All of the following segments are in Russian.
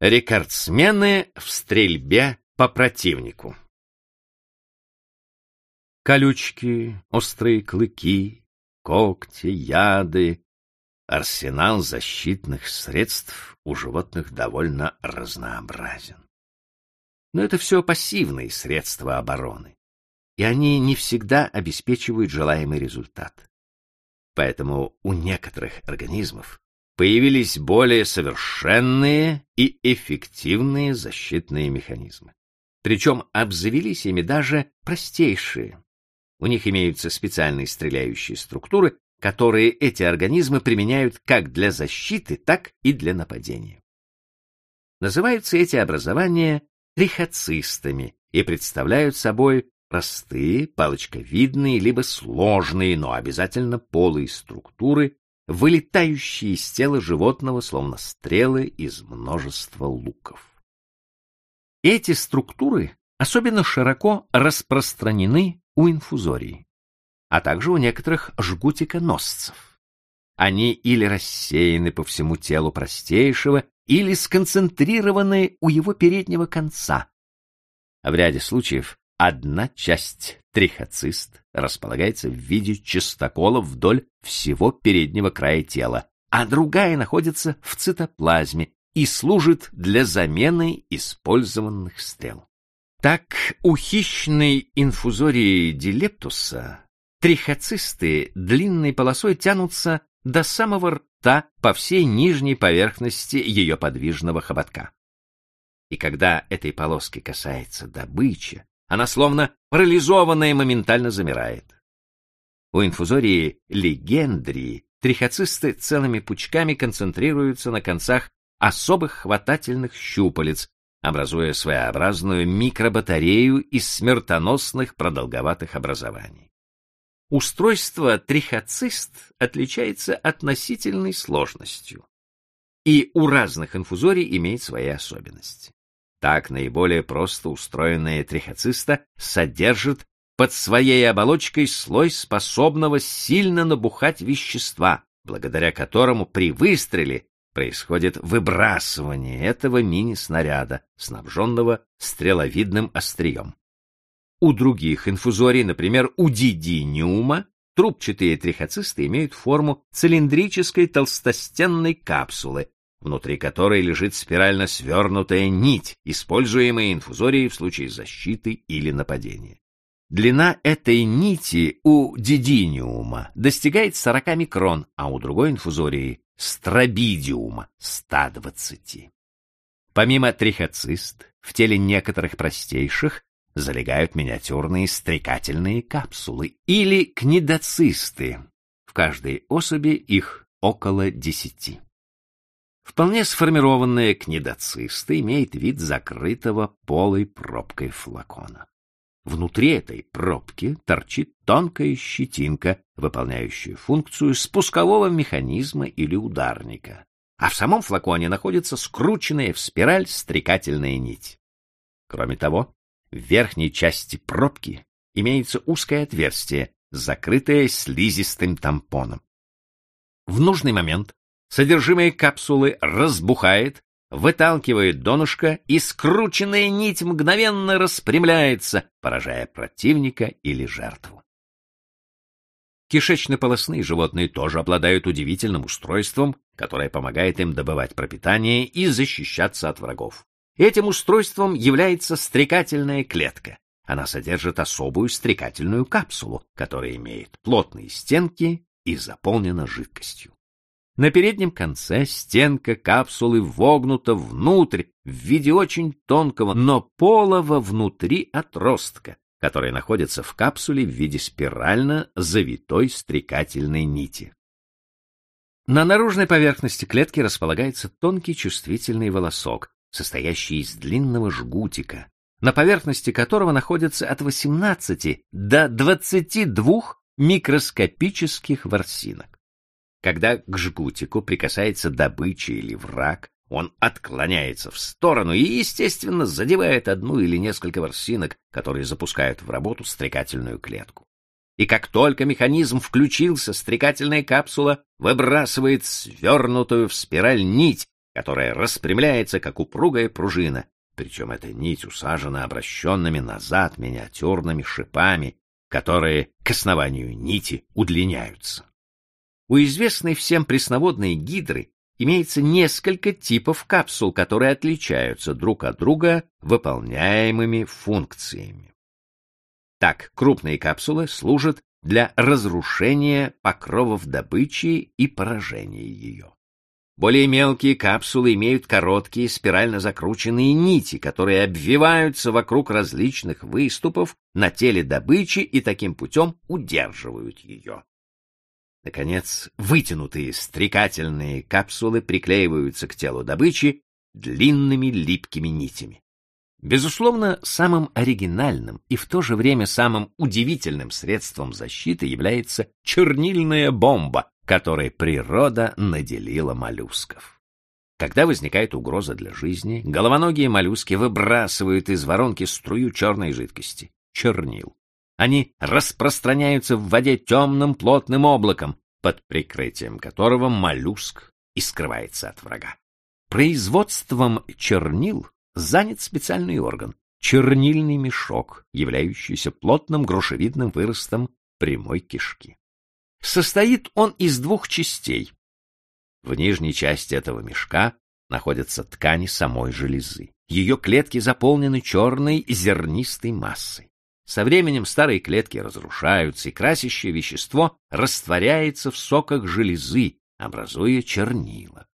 Рекордсмены в стрельбе по противнику. Колючки, острые клыки, когти, яды. Арсенал защитных средств у животных довольно разнообразен. Но это все пассивные средства обороны, и они не всегда обеспечивают желаемый результат. Поэтому у некоторых организмов появились более совершенные и эффективные защитные механизмы. Причем обзавелись ими даже простейшие. У них имеются специальные стреляющие структуры, которые эти организмы применяют как для защиты, так и для нападения. Называются эти образования трихоцистами и представляют собой простые, палочковидные, либо сложные, но обязательно полые структуры, вылетающие из тела животного, словно стрелы из множества луков. Эти структуры особенно широко распространены у инфузорий, а также у некоторых жгутиконосцев. Они или рассеяны по всему телу простейшего, или сконцентрированы у его переднего конца. В ряде случаев одна часть трихоцист располагается в виде частокола вдоль всего переднего края тела, а другая находится в цитоплазме и служит для замены использованных стрел. Так, у хищной инфузории дилептуса трихоцисты длинной полосой тянутся до самого рта по всей нижней поверхности ее подвижного хоботка. И когда этой полоски касается добыча, она словно парализованная моментально замирает. У инфузории легендрии трихоцисты целыми пучками концентрируются на концах особых хватательных щупалец, образуя своеобразную микробатарею из смертоносных продолговатых образований. Устройство трихоцист отличается относительной сложностью, и у разных инфузорий имеет свои особенности. Так наиболее просто устроенная трихоциста содержит под своей оболочкой слой способного сильно набухать вещества, благодаря которому при выстреле происходит выбрасывание этого мини-снаряда, снабженного стреловидным острием. У других инфузорий, например, у дидиниума, трубчатые трихоцисты имеют форму цилиндрической толстостенной капсулы, внутри которой лежит спирально свернутая нить, используемая инфузорией в случае защиты или нападения. Длина этой нити у дидиниума достигает 40 микрон, а у другой инфузории стробидиума 120. Помимо трихоцист, в теле некоторых простейших залегают миниатюрные стрекательные капсулы или книдоцисты. В каждой особи их около десяти. Вполне сформированная книдоциста имеет вид закрытого полой пробкой флакона. Внутри этой пробки торчит тонкая щетинка, выполняющая функцию спускового механизма или ударника, а в самом флаконе находится скрученная в спираль стрекательная нить. Кроме того, в верхней части пробки имеется узкое отверстие, закрытое слизистым тампоном. В нужный момент Содержимое капсулы разбухает, выталкивает донышко, и скрученная нить мгновенно распрямляется, поражая противника или жертву. Кишечно-полосные животные тоже обладают удивительным устройством, которое помогает им добывать пропитание и защищаться от врагов. Этим устройством является стрекательная клетка. Она содержит особую стрекательную капсулу, которая имеет плотные стенки и заполнена жидкостью. На переднем конце стенка капсулы вогнута внутрь в виде очень тонкого, но полого внутри отростка, который находится в капсуле в виде спирально завитой стрекательной нити. На наружной поверхности клетки располагается тонкий чувствительный волосок, состоящий из длинного жгутика, на поверхности которого находится от 18 до 22 микроскопических ворсинок. Когда к жгутику прикасается добыча или враг, он отклоняется в сторону и, естественно, задевает одну или несколько ворсинок, которые запускают в работу стрекательную клетку. И как только механизм включился, стрекательная капсула выбрасывает свернутую в спираль нить, которая распрямляется, как упругая пружина, причем эта нить усажена обращенными назад миниатюрными шипами, которые к основанию нити удлиняются. У известной всем пресноводной гидры имеется несколько типов капсул, которые отличаются друг от друга выполняемыми функциями. Так, крупные капсулы служат для разрушения покровов добычи и поражения ее. Более мелкие капсулы имеют короткие спирально закрученные нити, которые обвиваются вокруг различных выступов на теле добычи и таким путем удерживают ее. Наконец, вытянутые стрекательные капсулы приклеиваются к телу добычи длинными липкими нитями. Безусловно, самым оригинальным и в то же время самым удивительным средством защиты является чернильная бомба, которой природа наделила моллюсков. Когда возникает угроза для жизни, головоногие моллюски выбрасывают из воронки струю черной жидкости — чернил. Они распространяются в воде темным плотным облаком, под прикрытием которого моллюск и скрывается от врага. Производством чернил занят специальный орган — чернильный мешок, являющийся плотным грушевидным выростом прямой кишки. Состоит он из двух частей. В нижней части этого мешка находятся ткани самой железы. Ее клетки заполнены черной зернистой массой. Со временем старые клетки разрушаются, и красящее вещество растворяется в соках железы, образуя чернила.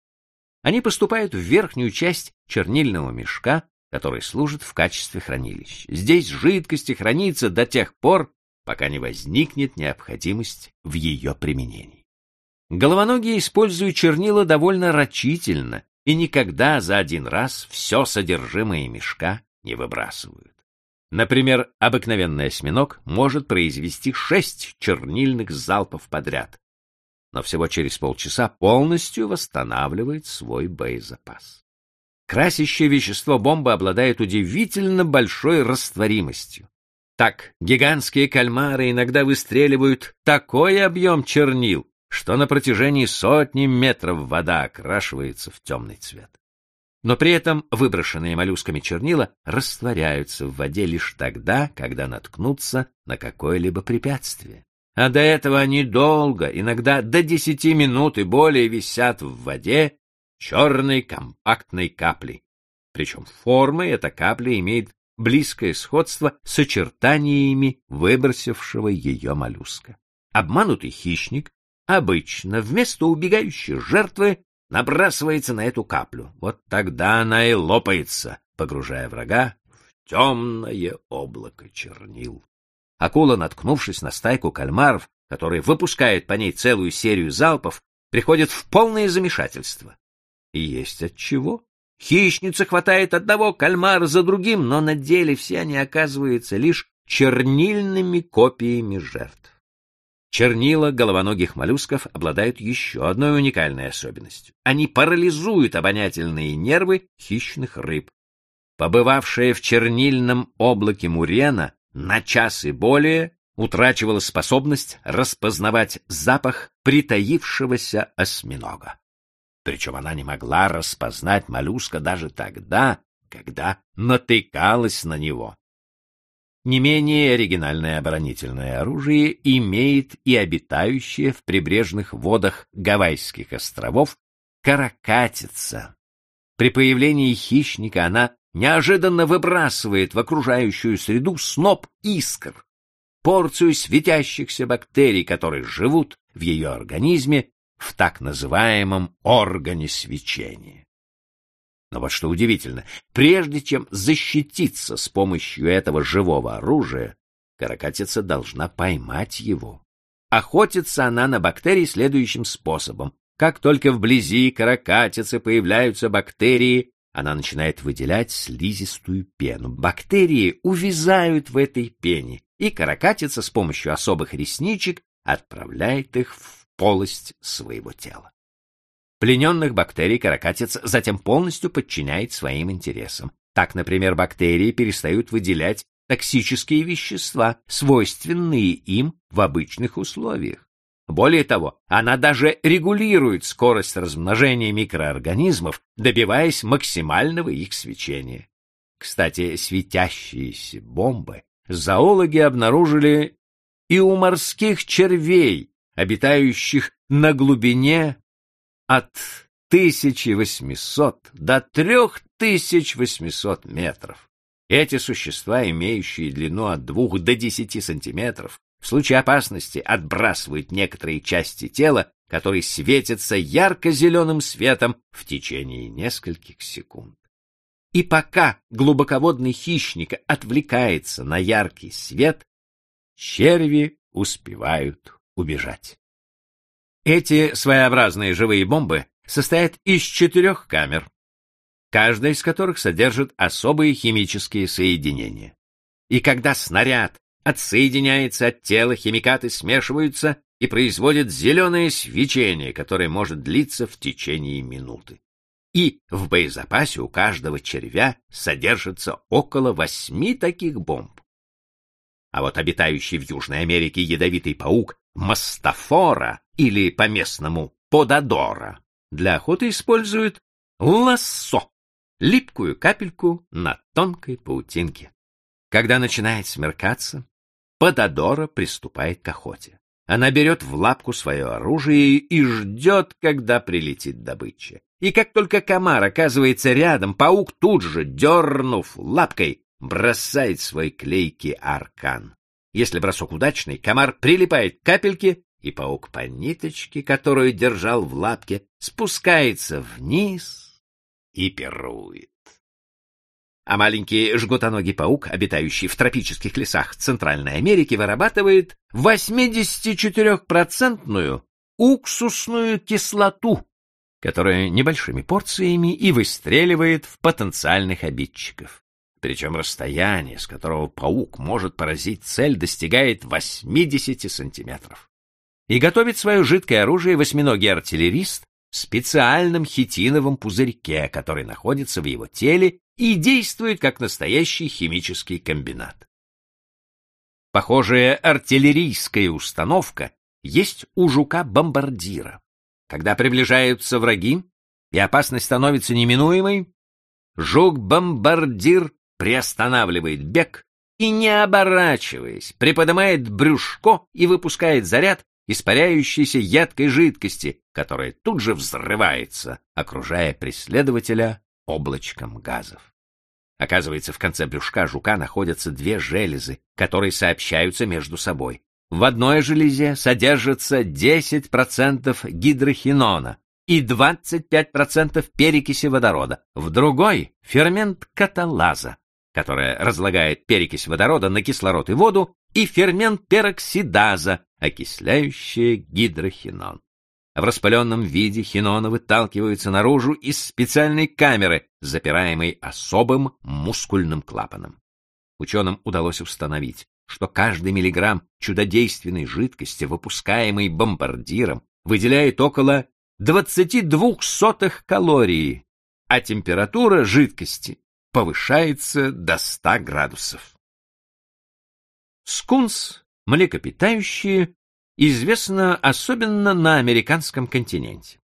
Они поступают в верхнюю часть чернильного мешка, который служит в качестве хранилища. Здесь жидкость хранится до тех пор, пока не возникнет необходимость в ее применении. Головоногие используют чернила довольно рачительно и никогда за один раз все содержимое мешка не выбрасывают. Например, обыкновенный осьминог может произвести шесть чернильных залпов подряд, но всего через полчаса полностью восстанавливает свой боезапас. Красящее вещество бомбы обладает удивительно большой растворимостью. Так, гигантские кальмары иногда выстреливают такой объем чернил, что на протяжении сотни метров вода окрашивается в темный цвет. Но при этом выброшенные моллюсками чернила растворяются в воде лишь тогда, когда наткнутся на какое-либо препятствие а до этого они долго, иногда до десяти минут и более висят в воде черной компактной каплей. Причем формой эта капля имеет близкое сходство с очертаниями выбросившего ее моллюска. Обманутый хищник обычно вместо убегающей жертвы набрасывается на эту каплю. Вот тогда она и лопается, погружая врага в темное облако чернил. Акула, наткнувшись на стайку кальмаров, которые выпускают по ней целую серию залпов, приходит в полное замешательство. И есть от чего. Хищница хватает одного кальмара за другим, но на деле все они оказываются лишь чернильными копиями жертв. Чернила головоногих моллюсков обладают еще одной уникальной особенностью. Они парализуют обонятельные нервы хищных рыб. Побывавшая в чернильном облаке мурена на час и более утрачивала способность распознавать запах притаившегося осьминога. Причем она не могла распознать моллюска даже тогда, когда натыкалась на него. Не менее оригинальное оборонительное оружие имеет и обитающая в прибрежных водах Гавайских островов каракатица. При появлении хищника она неожиданно выбрасывает в окружающую среду сноп искр, порцию светящихся бактерий, которые живут в ее организме в так называемом органе свечения. Но вот что удивительно, прежде чем защититься с помощью этого живого оружия, каракатица должна поймать его. Охотится она на бактерии следующим способом. Как только вблизи каракатицы появляются бактерии, она начинает выделять слизистую пену. Бактерии увязают в этой пене, и каракатица с помощью особых ресничек отправляет их в полость своего тела. Плененных бактерий каракатица затем полностью подчиняет своим интересам. Так, например, бактерии перестают выделять токсические вещества, свойственные им в обычных условиях. Более того, она даже регулирует скорость размножения микроорганизмов, добиваясь максимального их свечения. Кстати, светящиеся бомбы зоологи обнаружили и у морских червей, обитающих на глубине от 1800 до 3800 метров. Эти существа, имеющие длину от 2 до 10 сантиметров, в случае опасности отбрасывают некоторые части тела, которые светятся ярко-зеленым светом в течение нескольких секунд. И пока глубоководный хищник отвлекается на яркий свет, черви успевают убежать. Эти своеобразные живые бомбы состоят из четырех камер, каждая из которых содержит особые химические соединения. И когда снаряд отсоединяется от тела, химикаты смешиваются и производят зеленое свечение, которое может длиться в течение минуты. И в боезапасе у каждого червя содержится около восьми таких бомб. А вот обитающий в Южной Америке ядовитый паук Мастафора или по-местному Подадора для охоты используют лассо, липкую капельку на тонкой паутинке. Когда начинает смеркаться, Подадора приступает к охоте. Она берет в лапку свое оружие и ждет, когда прилетит добыча. И как только комар оказывается рядом, паук тут же, дернув лапкой, бросает свой клейкий аркан. Если бросок удачный, комар прилипает к капельке, и паук по ниточке, которую держал в лапке, спускается вниз и пирует. А маленький жгутоногий паук, обитающий в тропических лесах Центральной Америки, вырабатывает 84-процентную уксусную кислоту, которая небольшими порциями и выстреливает в потенциальных обидчиков. Причем расстояние, с которого паук может поразить цель, достигает 80 сантиметров. И готовит свое жидкое оружие восьминогий артиллерист в специальном хитиновом пузырьке, который находится в его теле и действует как настоящий химический комбинат. Похожая артиллерийская установка есть у жука-бомбардира. Когда приближаются враги и опасность становится неминуемой, жук-бомбардир приостанавливает бег и, не оборачиваясь, приподнимает брюшко и выпускает заряд испаряющейся едкой жидкости, которая тут же взрывается, окружая преследователя облачком газов. Оказывается, в конце брюшка жука находятся две железы, которые сообщаются между собой. В одной железе содержится 10% гидрохинона и 25% перекиси водорода, в другой — фермент каталаза, которая разлагает перекись водорода на кислород и воду, и фермент пероксидаза, окисляющая гидрохинон. В распыленном виде хиноны выталкиваются наружу из специальной камеры, запираемой особым мускульным клапаном. Ученым удалось установить, что каждый миллиграмм чудодейственной жидкости, выпускаемой бомбардиром, выделяет около 22 сотых калории, а температура жидкости повышается до 100 градусов. Скунс, млекопитающие, известно особенно на американском континенте.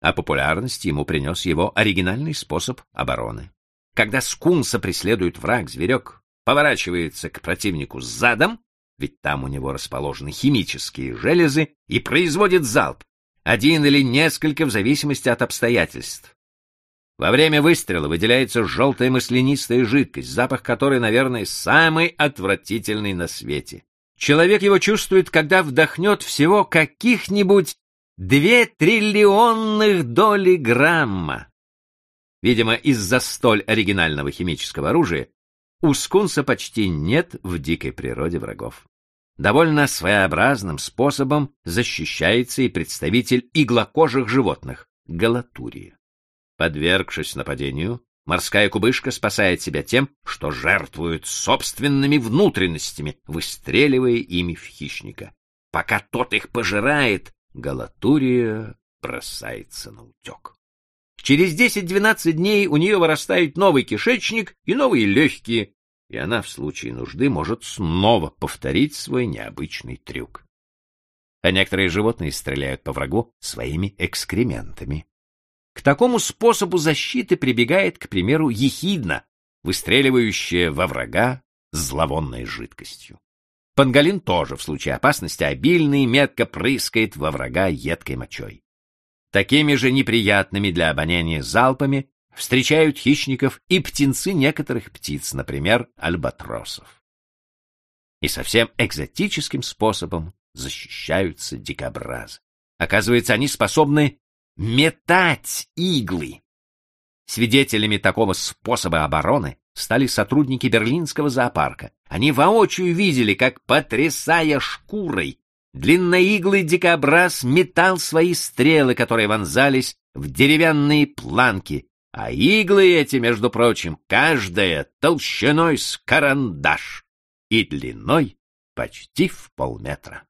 А популярность ему принес его оригинальный способ обороны. Когда скунса преследует враг, зверек поворачивается к противнику задом, ведь там у него расположены химические железы, и производит залп, один или несколько в зависимости от обстоятельств. Во время выстрела выделяется желтая маслянистая жидкость, запах которой, наверное, самый отвратительный на свете. Человек его чувствует, когда вдохнет всего каких-нибудь две триллионных доли грамма. Видимо, из-за столь оригинального химического оружия у скунса почти нет в дикой природе врагов. Довольно своеобразным способом защищается и представитель иглокожих животных — галатурия. Подвергшись нападению, Морская кубышка спасает себя тем, что жертвует собственными внутренностями, выстреливая ими в хищника. Пока тот их пожирает, галатурия бросается на утек. Через 10-12 дней у нее вырастает новый кишечник и новые легкие, и она в случае нужды может снова повторить свой необычный трюк. а некоторые животные стреляют по врагу своими экскрементами. К такому способу защиты прибегает, к примеру, ехидна, выстреливающая во врага зловонной жидкостью. Панголин тоже в случае опасности обильно и метко прыскает во врага едкой мочой. Такими же неприятными для обоняния залпами встречают хищников и птенцы некоторых птиц, например, альбатросов. И совсем экзотическим способом защищаются дикобразы. Оказывается, они способны метать иглы. Свидетелями такого способа обороны стали сотрудники берлинского зоопарка. Они воочию видели, как, потрясая шкурой, длинноиглый дикобраз метал свои стрелы, которые вонзались в деревянные планки, а иглы эти, между прочим, каждая толщиной с карандаш и длиной почти в полметра.